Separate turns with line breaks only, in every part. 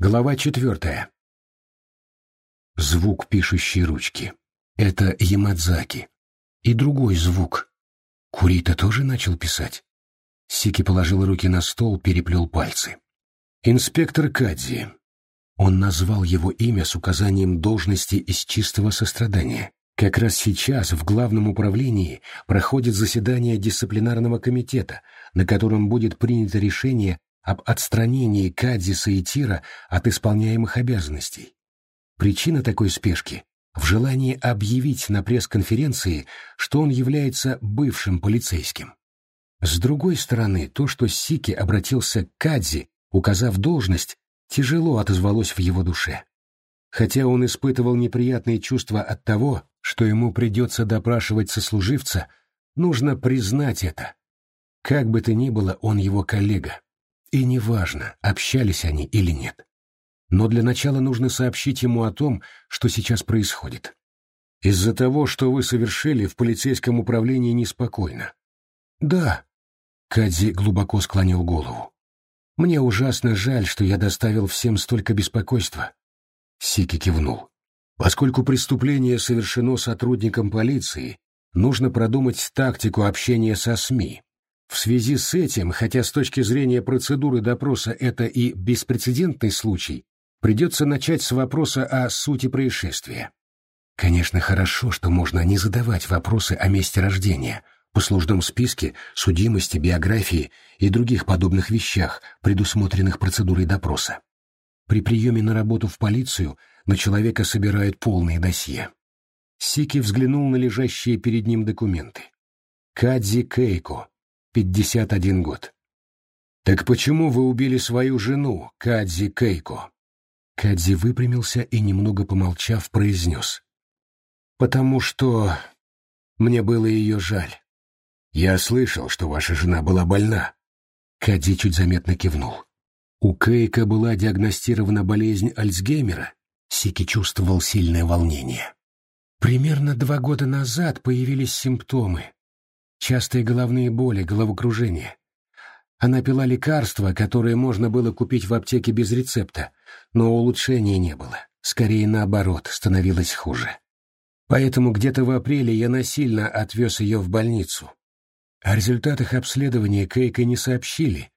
Глава четвертая. Звук пишущей ручки. Это Ямадзаки. И другой звук. Курита тоже начал писать. Сики положил руки на стол, переплел пальцы. Инспектор Кадзи. Он назвал его имя с указанием должности из чистого сострадания. Как раз сейчас в главном управлении проходит заседание дисциплинарного комитета, на котором будет принято решение об отстранении Кадзиса и Тира от исполняемых обязанностей. Причина такой спешки в желании объявить на пресс-конференции, что он является бывшим полицейским. С другой стороны, то, что Сики обратился к Кадзи, указав должность, тяжело отозвалось в его душе. Хотя он испытывал неприятные чувства от того, что ему придется допрашивать сослуживца, нужно признать это. Как бы то ни было, он его коллега. И неважно, общались они или нет. Но для начала нужно сообщить ему о том, что сейчас происходит. Из-за того, что вы совершили, в полицейском управлении неспокойно. Да. Кадзи глубоко склонил голову. Мне ужасно жаль, что я доставил всем столько беспокойства. Сики кивнул. Поскольку преступление совершено сотрудником полиции, нужно продумать тактику общения со СМИ. В связи с этим, хотя с точки зрения процедуры допроса это и беспрецедентный случай, придется начать с вопроса о сути происшествия. Конечно, хорошо, что можно не задавать вопросы о месте рождения, послужном списке, судимости, биографии и других подобных вещах, предусмотренных процедурой допроса. При приеме на работу в полицию на человека собирают полные досье. Сики взглянул на лежащие перед ним документы. Кадзи Кейко, 51 год. «Так почему вы убили свою жену, Кадзи Кейко?» Кадзи выпрямился и, немного помолчав, произнес. «Потому что мне было ее жаль. Я слышал, что ваша жена была больна». Кадзи чуть заметно кивнул. У Кейка была диагностирована болезнь Альцгеймера. Сики чувствовал сильное волнение. Примерно два года назад появились симптомы, частые головные боли, головокружение. Она пила лекарства, которые можно было купить в аптеке без рецепта, но улучшения не было. Скорее наоборот, становилось хуже. Поэтому где-то в апреле я насильно отвез ее в больницу. О результатах обследования Кейка не сообщили,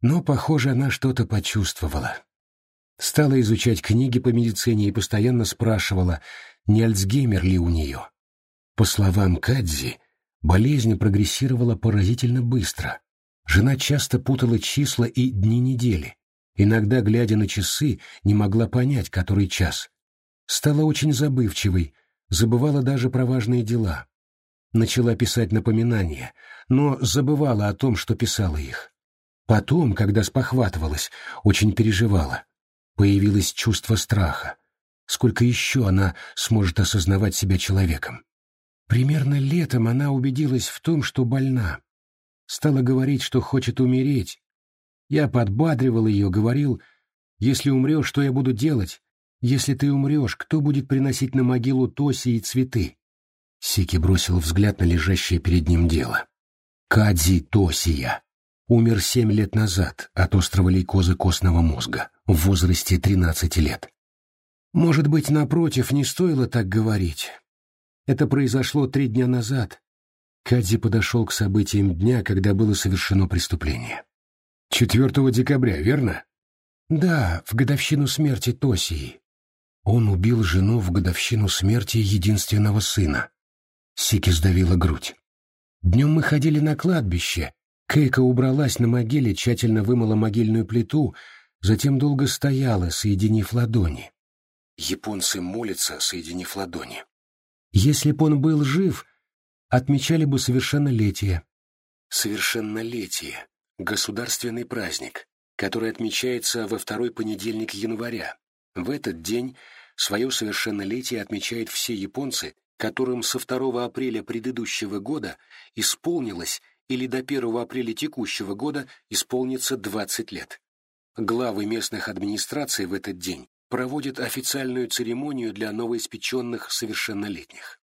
но, похоже, она что-то почувствовала. Стала изучать книги по медицине и постоянно спрашивала, не Альцгеймер ли у нее. По словам Кадзи, Болезнь прогрессировала поразительно быстро. Жена часто путала числа и дни недели. Иногда, глядя на часы, не могла понять, который час. Стала очень забывчивой, забывала даже про важные дела. Начала писать напоминания, но забывала о том, что писала их. Потом, когда спохватывалась, очень переживала. Появилось чувство страха. Сколько еще она сможет осознавать себя человеком? Примерно летом она убедилась в том, что больна. Стала говорить, что хочет умереть. Я подбадривал ее, говорил, «Если умрешь, что я буду делать? Если ты умрешь, кто будет приносить на могилу Тоси и цветы?» Сики бросил взгляд на лежащее перед ним дело. Кадзи Тосия умер семь лет назад от острого лейкоза костного мозга в возрасте 13 лет. Может быть, напротив, не стоило так говорить. Это произошло три дня назад. Кадзи подошел к событиям дня, когда было совершено преступление. 4 декабря, верно? Да, в годовщину смерти Тосии. Он убил жену в годовщину смерти единственного сына. Сики сдавила грудь. Днем мы ходили на кладбище. Кейка убралась на могиле, тщательно вымыла могильную плиту, затем долго стояла, соединив ладони. Японцы молятся, соединив ладони. Если б он был жив, отмечали бы совершеннолетие. Совершеннолетие — государственный праздник, который отмечается во второй понедельник января. В этот день свое совершеннолетие отмечают все японцы, которым со 2 апреля предыдущего года исполнилось или до 1 апреля текущего года исполнится 20 лет. Главы местных администраций в этот день проводит официальную церемонию для новоиспеченных совершеннолетних.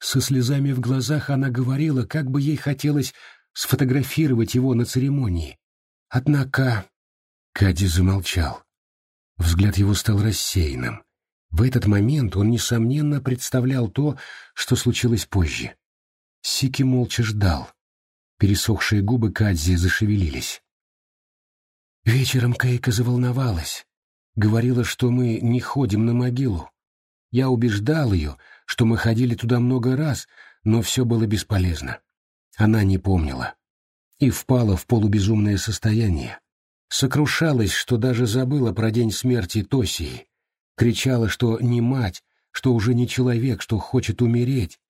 Со слезами в глазах она говорила, как бы ей хотелось сфотографировать его на церемонии. Однако Кади замолчал. Взгляд его стал рассеянным. В этот момент он, несомненно, представлял то, что случилось позже. Сики молча ждал. Пересохшие губы Кадзи зашевелились. Вечером Кейка заволновалась. Говорила, что мы не ходим на могилу. Я убеждал ее, что мы ходили туда много раз, но все было бесполезно. Она не помнила. И впала в полубезумное состояние. Сокрушалась, что даже забыла про день смерти Тосии. Кричала, что не мать, что уже не человек, что хочет умереть.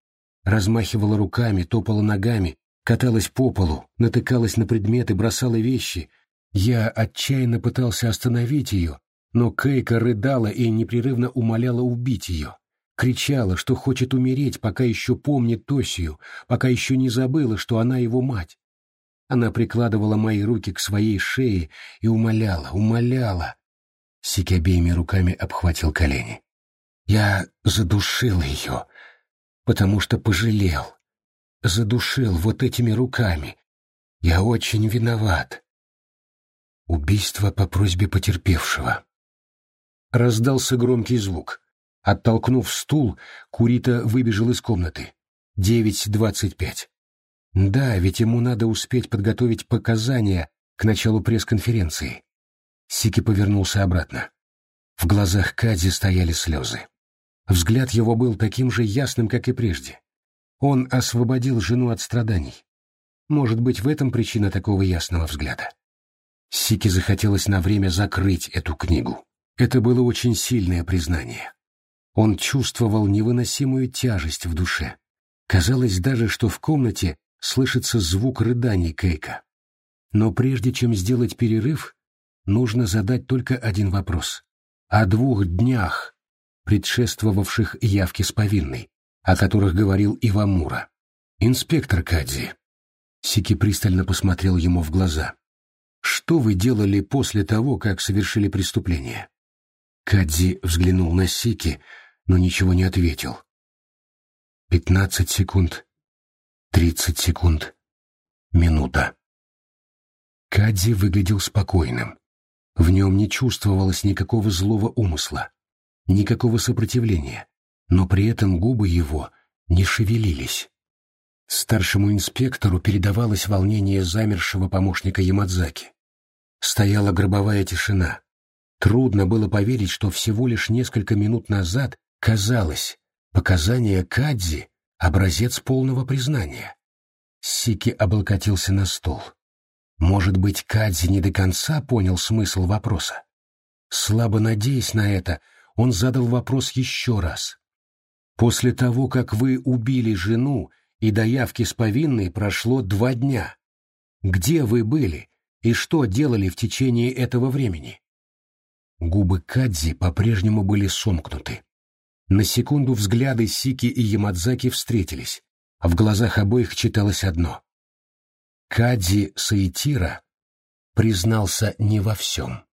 Размахивала руками, топала ногами, каталась по полу, натыкалась на предметы, бросала вещи. Я отчаянно пытался остановить ее, но Кейка рыдала и непрерывно умоляла убить ее. Кричала, что хочет умереть, пока еще помнит Тосию, пока еще не забыла, что она его мать. Она прикладывала мои руки к своей шее и умоляла, умоляла. Сики обеими руками обхватил колени. Я задушил ее, потому что пожалел. Задушил вот этими руками. Я очень виноват. Убийство по просьбе потерпевшего. Раздался громкий звук. Оттолкнув стул, Курита выбежал из комнаты. Девять двадцать пять. Да, ведь ему надо успеть подготовить показания к началу пресс-конференции. Сики повернулся обратно. В глазах Кадзи стояли слезы. Взгляд его был таким же ясным, как и прежде. Он освободил жену от страданий. Может быть, в этом причина такого ясного взгляда. Сики захотелось на время закрыть эту книгу. Это было очень сильное признание. Он чувствовал невыносимую тяжесть в душе. Казалось даже, что в комнате слышится звук рыданий Кейка. Но прежде чем сделать перерыв, нужно задать только один вопрос. О двух днях, предшествовавших явке с повинной, о которых говорил Ивамура. «Инспектор Кадзи». Сики пристально посмотрел ему в глаза. «Что вы делали после того, как совершили преступление?» Кадзи взглянул на Сики, но ничего не ответил. Пятнадцать секунд, тридцать секунд, минута. Кадзи выглядел спокойным. В нем не чувствовалось никакого злого умысла, никакого сопротивления, но при этом губы его не шевелились. Старшему инспектору передавалось волнение замершего помощника Ямадзаки. Стояла гробовая тишина. Трудно было поверить, что всего лишь несколько минут назад казалось, показания Кадзи — образец полного признания. Сики облокотился на стол. Может быть, Кадзи не до конца понял смысл вопроса. Слабо надеясь на это, он задал вопрос еще раз. «После того, как вы убили жену и до явки с повинной прошло два дня, где вы были и что делали в течение этого времени?» Губы Кадзи по-прежнему были сомкнуты. На секунду взгляды Сики и Ямадзаки встретились, а в глазах обоих читалось одно. Кадзи Саитира признался не во всем.